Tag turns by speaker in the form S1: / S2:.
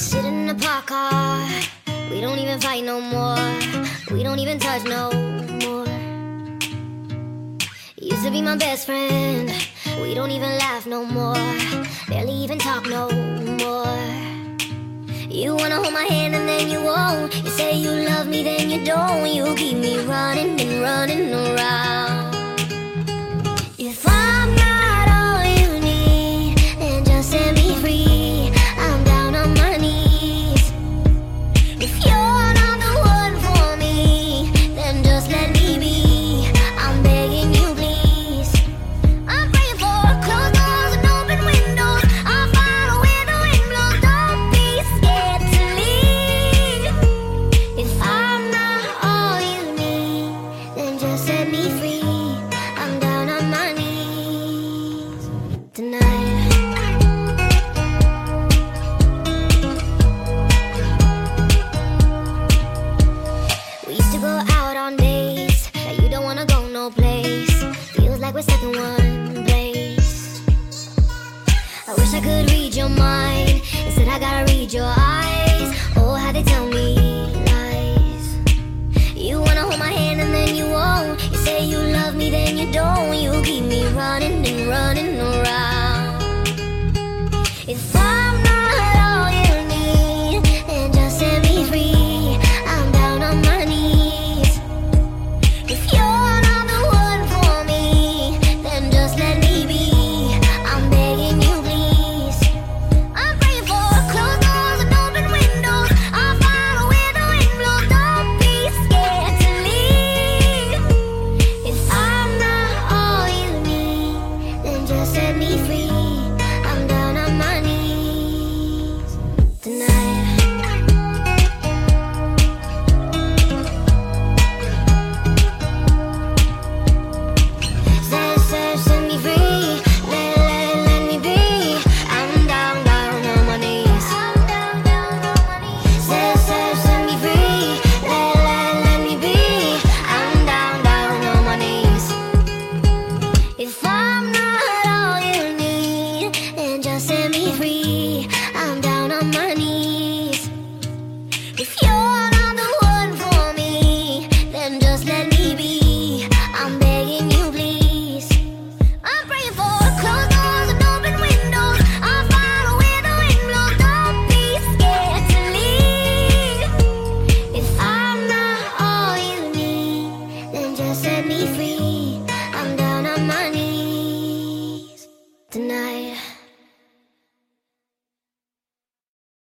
S1: Sit in the park car. We don't even fight no more. We don't even touch no more. Used to be my best friend. We don't even laugh no more. Barely even talk no more. You wanna hold my hand and then you won't. You say you love me, then you don't. You keep me running and running and running. We're stuck in one place. I wish I could read your mind. Instead, I gotta read your eyes. Oh, how they tell me lies. You wanna hold my hand and then you won't. You say you love me, then you don't. You keep me running free. tonight.